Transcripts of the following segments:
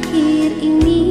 akhir ini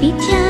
比较